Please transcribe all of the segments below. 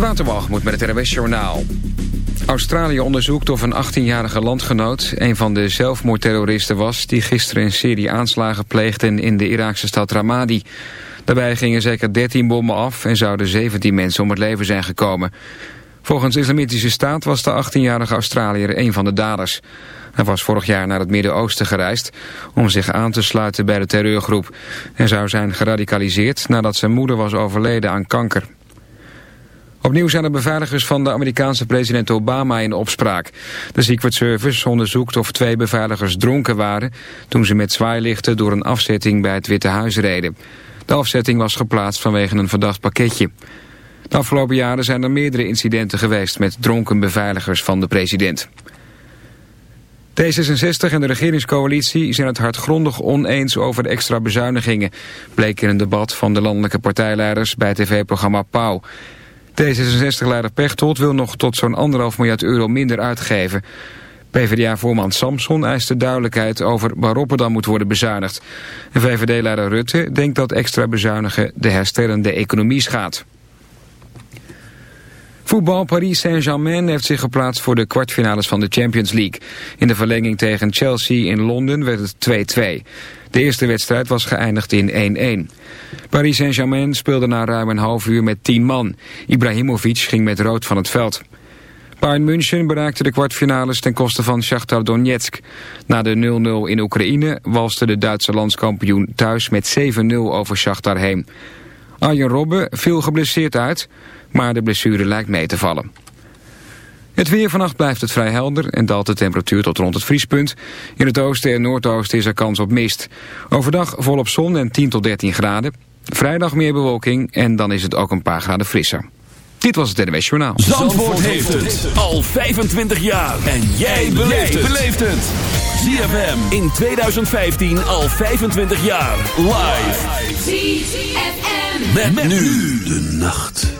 Waterwalgemoed met het RWS Journaal. Australië onderzoekt of een 18-jarige landgenoot... een van de zelfmoordterroristen was... die gisteren een serie aanslagen pleegden in de Iraakse stad Ramadi. Daarbij gingen zeker 13 bommen af... en zouden 17 mensen om het leven zijn gekomen. Volgens Islamitische Staat was de 18-jarige Australiër een van de daders. Hij was vorig jaar naar het Midden-Oosten gereisd... om zich aan te sluiten bij de terreurgroep... en zou zijn geradicaliseerd nadat zijn moeder was overleden aan kanker. Opnieuw zijn de beveiligers van de Amerikaanse president Obama in opspraak. De Secret Service onderzoekt of twee beveiligers dronken waren... toen ze met zwaailichten door een afzetting bij het Witte Huis reden. De afzetting was geplaatst vanwege een verdacht pakketje. De afgelopen jaren zijn er meerdere incidenten geweest... met dronken beveiligers van de president. D66 en de regeringscoalitie zijn het hardgrondig oneens over extra bezuinigingen... bleek in een debat van de landelijke partijleiders bij tv-programma Pauw... D66-leider Pechtold wil nog tot zo'n anderhalf miljard euro minder uitgeven. PvdA-voorman Samson eiste duidelijkheid over waarop er dan moet worden bezuinigd. VVD-leider Rutte denkt dat extra bezuinigen de herstellende economie schaadt. Voetbal Paris Saint-Germain heeft zich geplaatst voor de kwartfinales van de Champions League. In de verlenging tegen Chelsea in Londen werd het 2-2. De eerste wedstrijd was geëindigd in 1-1. Paris Saint-Germain speelde na ruim een half uur met 10 man. Ibrahimovic ging met rood van het veld. Bayern München bereikte de kwartfinales ten koste van Shakhtar Donetsk. Na de 0-0 in Oekraïne walste de Duitse landskampioen thuis met 7-0 over Shakhtar heen. Arjen Robben viel geblesseerd uit, maar de blessure lijkt mee te vallen. Het weer vannacht blijft het vrij helder en daalt de temperatuur tot rond het vriespunt. In het oosten en noordoosten is er kans op mist. Overdag volop zon en 10 tot 13 graden. Vrijdag meer bewolking en dan is het ook een paar graden frisser. Dit was het NWS Journaal. Zandvoort, heeft het al 25 jaar. En jij beleeft het. ZFM in 2015 al 25 jaar. Live. ZFM. met nu de nacht.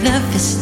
just can't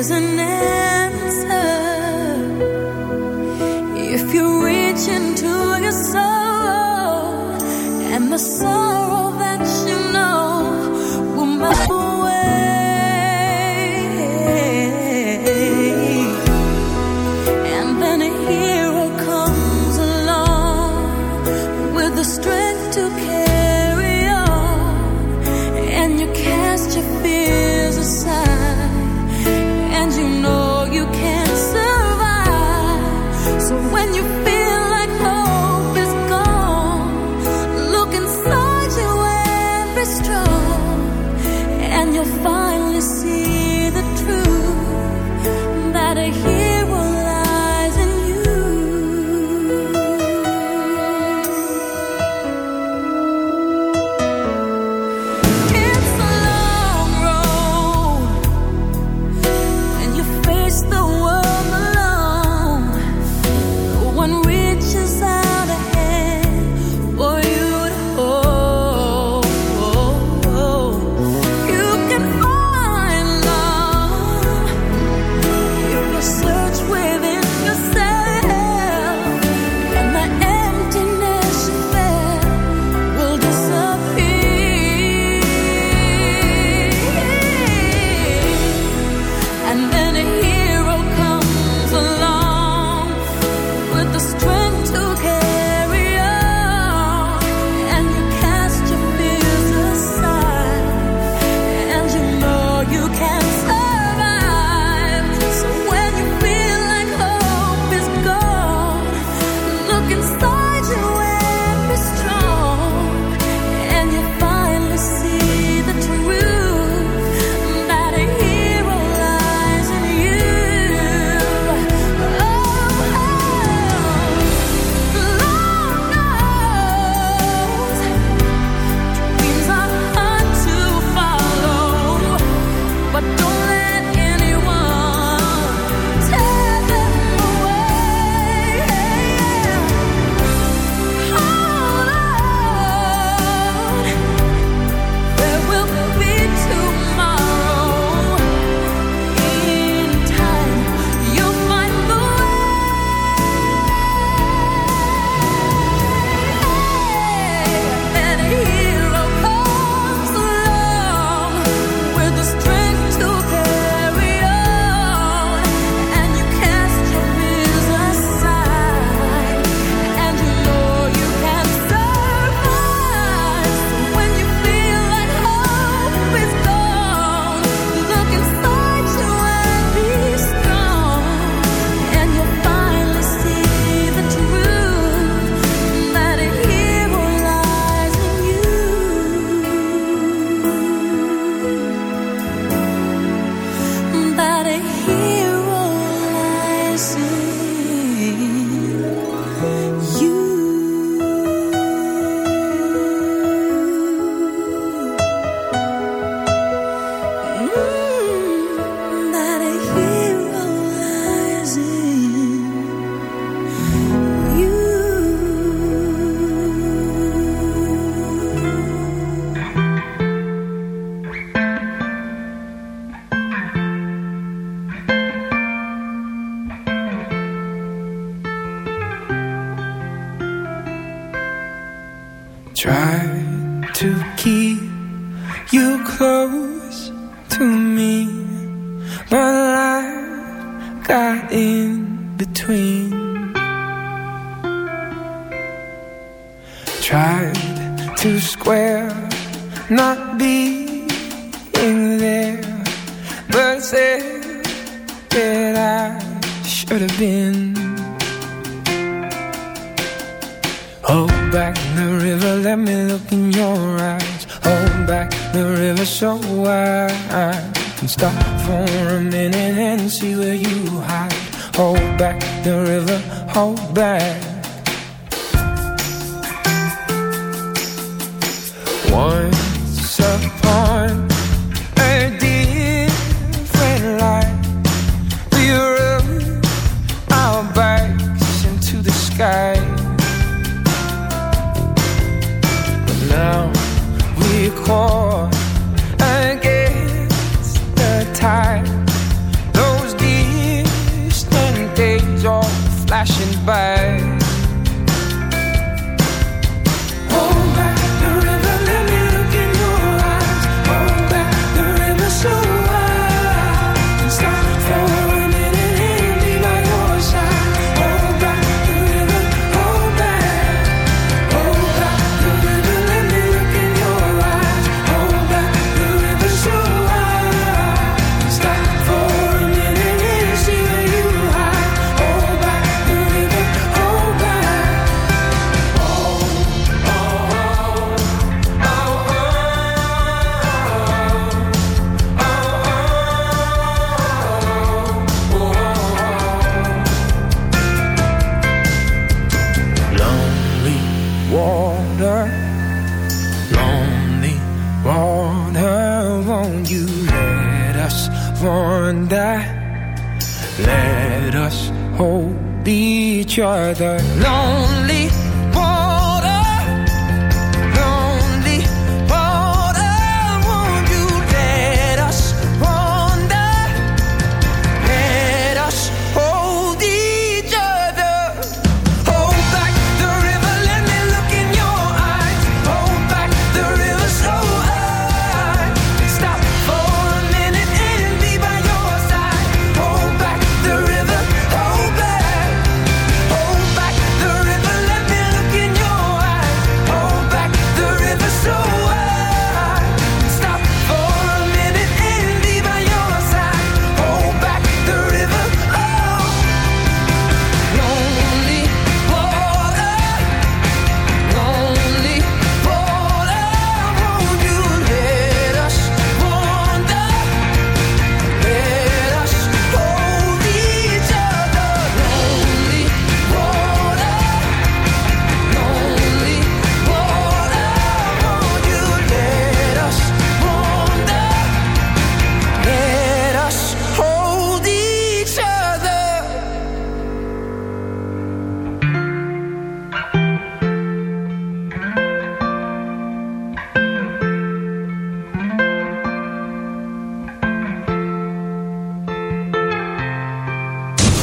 If you reach into your soul and the soul tried to keep you close to me, but life got in between. Tried to square, not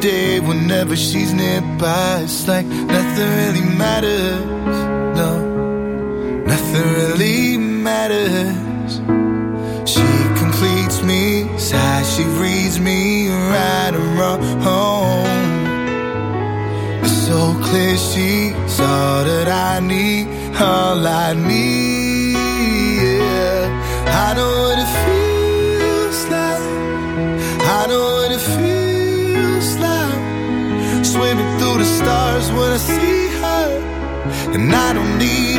day whenever she's nearby. It's like nothing really matters. No, nothing really matters. She completes me, sighs, she reads me right and wrong. It's so clear she's all that I need, all I need. Yeah, I know what it feels.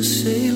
God knows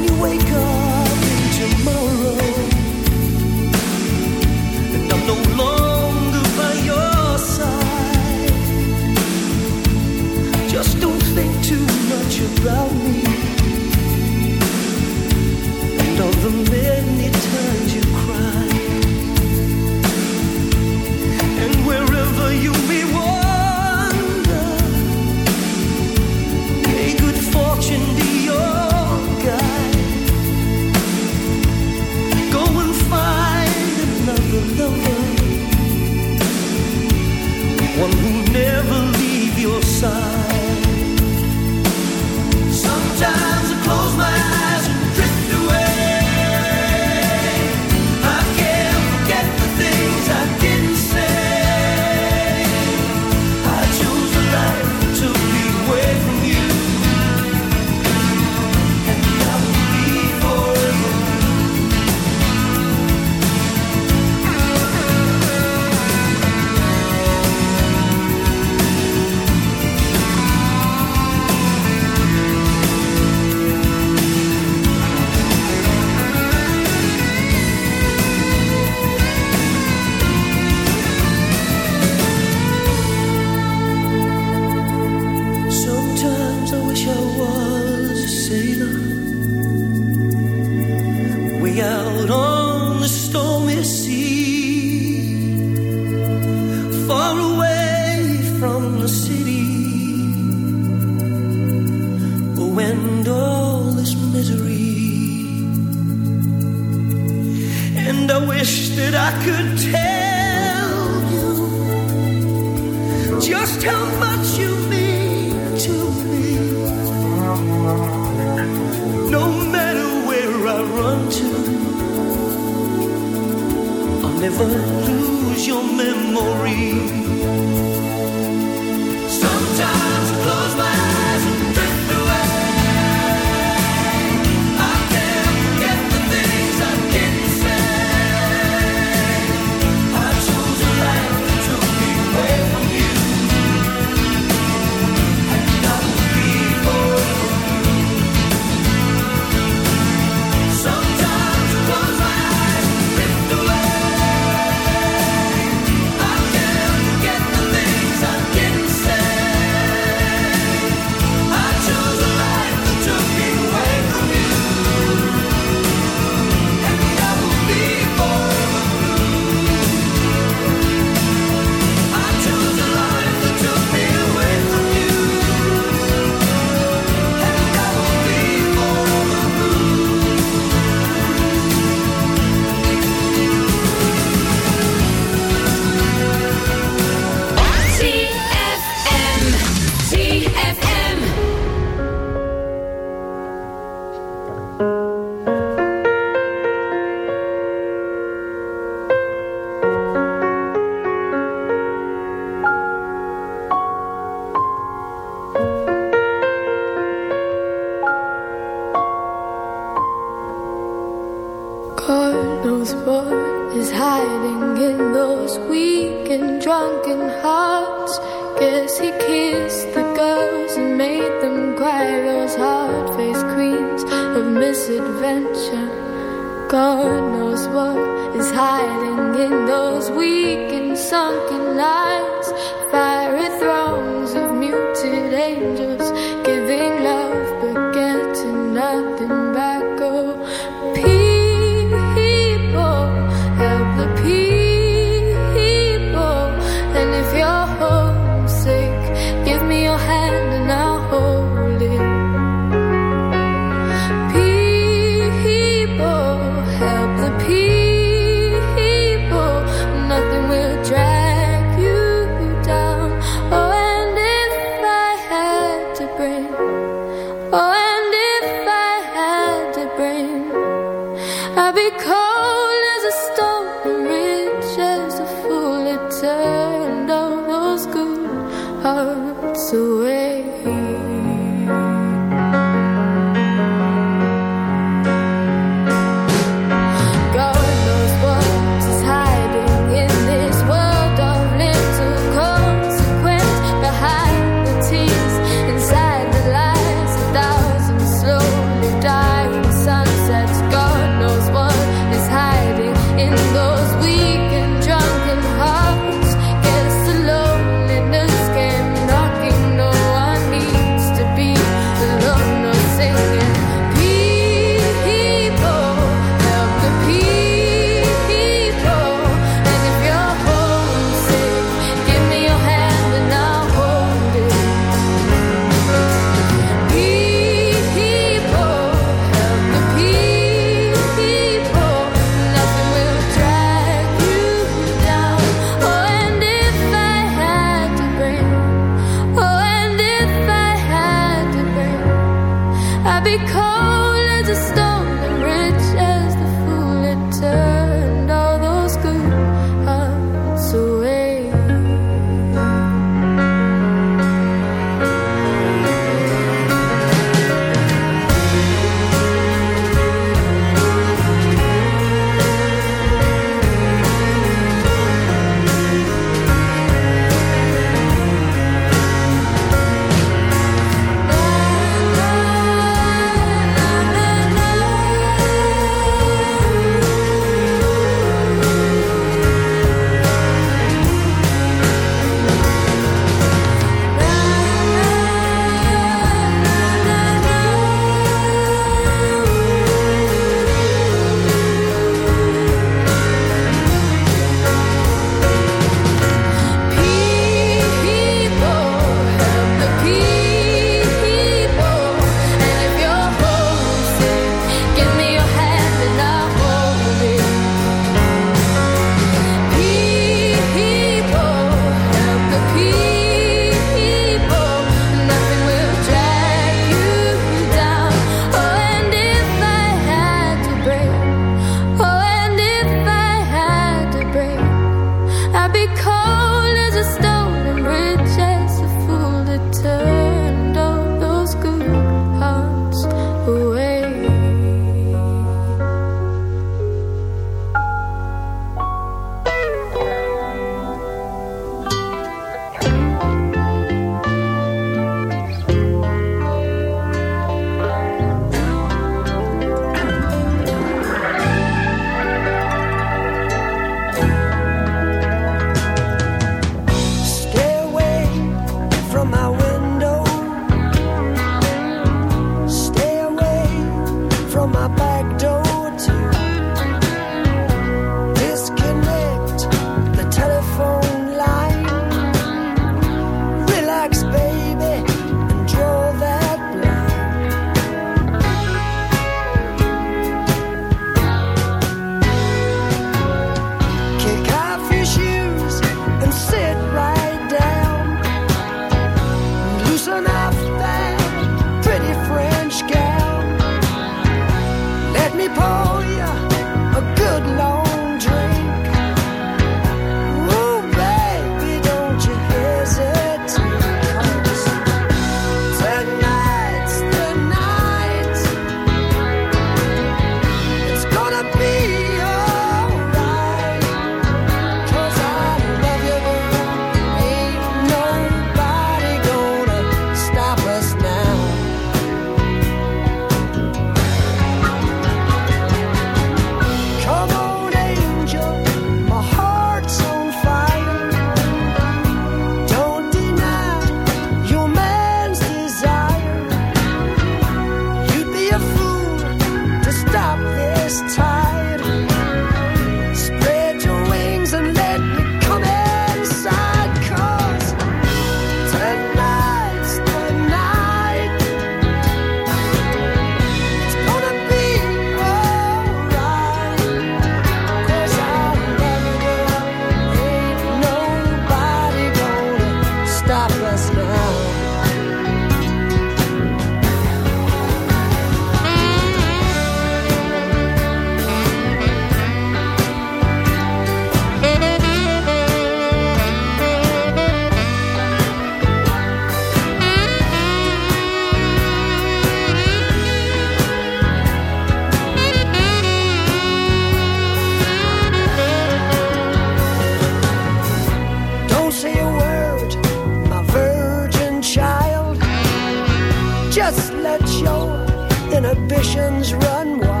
Just let your inhibitions run wild.